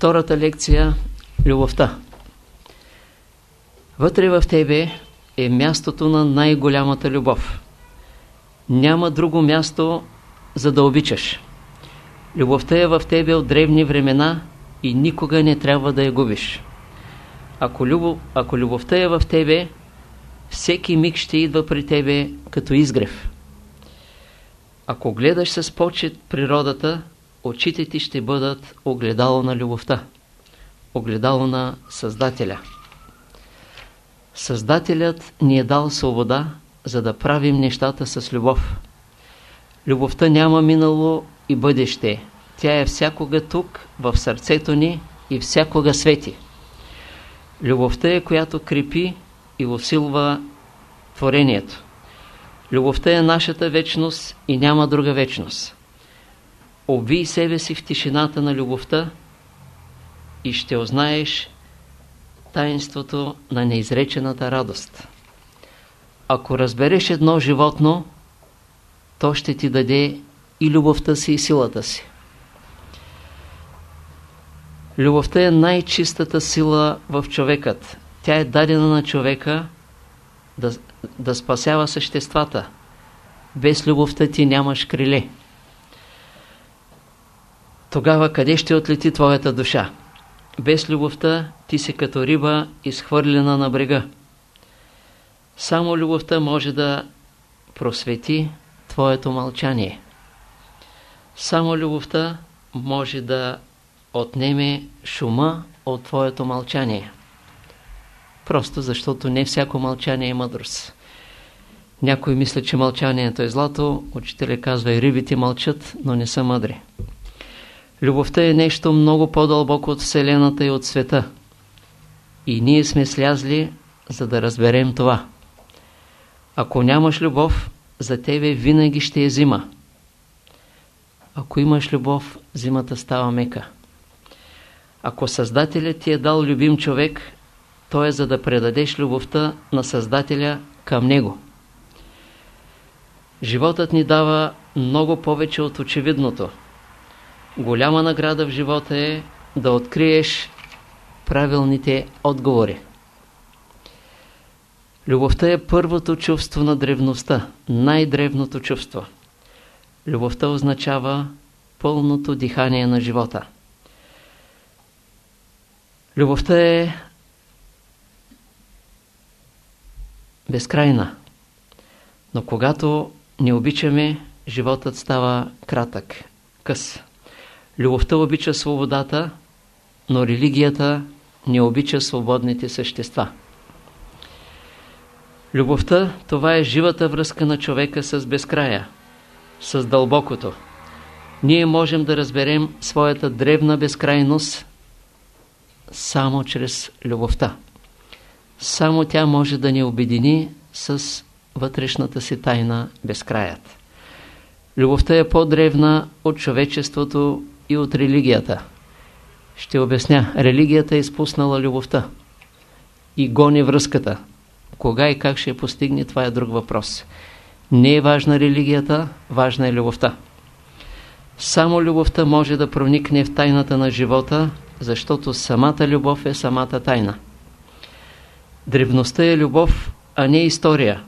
Втората лекция – любовта. Вътре в тебе е мястото на най-голямата любов. Няма друго място, за да обичаш. Любовта е в тебе от древни времена и никога не трябва да я губиш. Ако, любов, ако любовта е в тебе, всеки миг ще идва при тебе като изгрев. Ако гледаш с почет природата, очите ти ще бъдат огледало на любовта, огледало на Създателя. Създателят ни е дал свобода, за да правим нещата с любов. Любовта няма минало и бъдеще. Тя е всякога тук, в сърцето ни и всякога свети. Любовта е, която крепи и усилва творението. Любовта е нашата вечност и няма друга вечност. Обвий себе си в тишината на любовта и ще узнаеш таинството на неизречената радост. Ако разбереш едно животно, то ще ти даде и любовта си и силата си. Любовта е най-чистата сила в човекът. Тя е дадена на човека да, да спасява съществата. Без любовта ти нямаш криле. Тогава къде ще отлети твоята душа? Без любовта ти си като риба изхвърлена на брега. Само любовта може да просвети твоето мълчание. Само любовта може да отнеме шума от твоето мълчание. Просто защото не всяко мълчание е мъдрост. Някой мисля, че мълчанието е злато, учителя казва и рибите мълчат, но не са мъдри. Любовта е нещо много по-дълбоко от Вселената и от света. И ние сме слязли, за да разберем това. Ако нямаш любов, за тебе винаги ще е зима. Ако имаш любов, зимата става мека. Ако Създателят ти е дал любим човек, то е за да предадеш любовта на Създателя към него. Животът ни дава много повече от очевидното. Голяма награда в живота е да откриеш правилните отговори. Любовта е първото чувство на древността, най-древното чувство. Любовта означава пълното дихание на живота. Любовта е безкрайна, но когато не обичаме, животът става кратък, къс. Любовта обича свободата, но религията не обича свободните същества. Любовта, това е живата връзка на човека с безкрая, с дълбокото. Ние можем да разберем своята древна безкрайност само чрез любовта. Само тя може да ни обедини с вътрешната си тайна безкраят. Любовта е по-древна от човечеството и от религията. Ще обясня. Религията е изпуснала любовта и гони връзката. Кога и как ще постигне, това е друг въпрос. Не е важна религията, важна е любовта. Само любовта може да проникне в тайната на живота, защото самата любов е самата тайна. Древността е любов, а не история.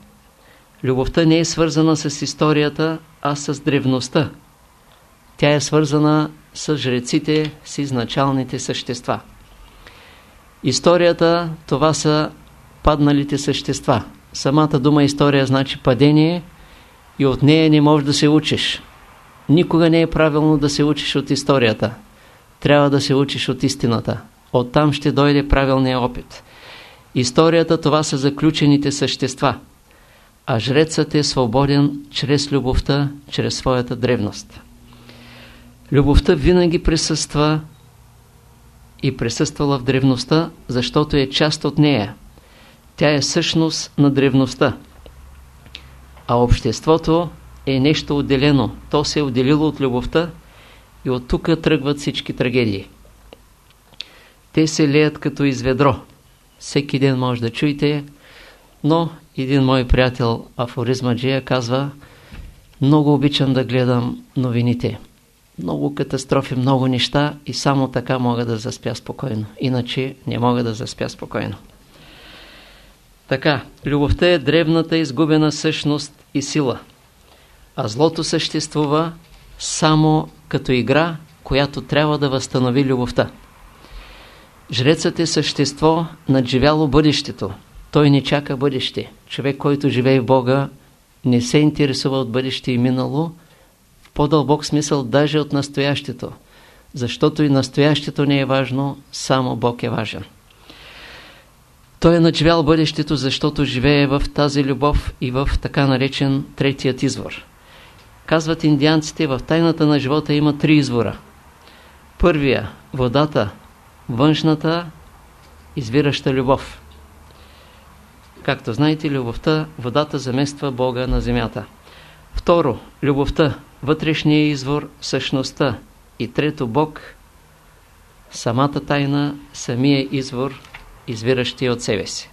Любовта не е свързана с историята, а с древността. Тя е свързана с жреците, с изначалните същества. Историята, това са падналите същества. Самата дума история значи падение и от нея не можеш да се учиш. Никога не е правилно да се учиш от историята. Трябва да се учиш от истината. Оттам ще дойде правилният опит. Историята това са заключените същества, а жрецът е свободен чрез любовта, чрез своята древност. Любовта винаги присъства и присъствала в древността, защото е част от нея. Тя е същност на древността. А обществото е нещо отделено. То се е отделило от любовта и от тук тръгват всички трагедии. Те се леят като из ведро. Всеки ден може да чуете, но един мой приятел афоризма Джия казва много обичам да гледам новините. Много катастрофи, много неща и само така мога да заспя спокойно. Иначе не мога да заспя спокойно. Така, любовта е древната изгубена същност и сила, а злото съществува само като игра, която трябва да възстанови любовта. Жрецът е същество надживяло бъдещето. Той не чака бъдеще. Човек, който живее в Бога, не се интересува от бъдеще и минало, по-дълбок смисъл даже от настоящето. Защото и настоящето не е важно, само Бог е важен. Той е надживял бъдещето, защото живее в тази любов и в така наречен третият извор. Казват индианците, в тайната на живота има три извора. Първия – водата, външната, извираща любов. Както знаете, любовта, водата замества Бога на земята. Второ, любовта, вътрешния извор, същността. И трето, Бог, самата тайна, самия извор, извиращи от себе си.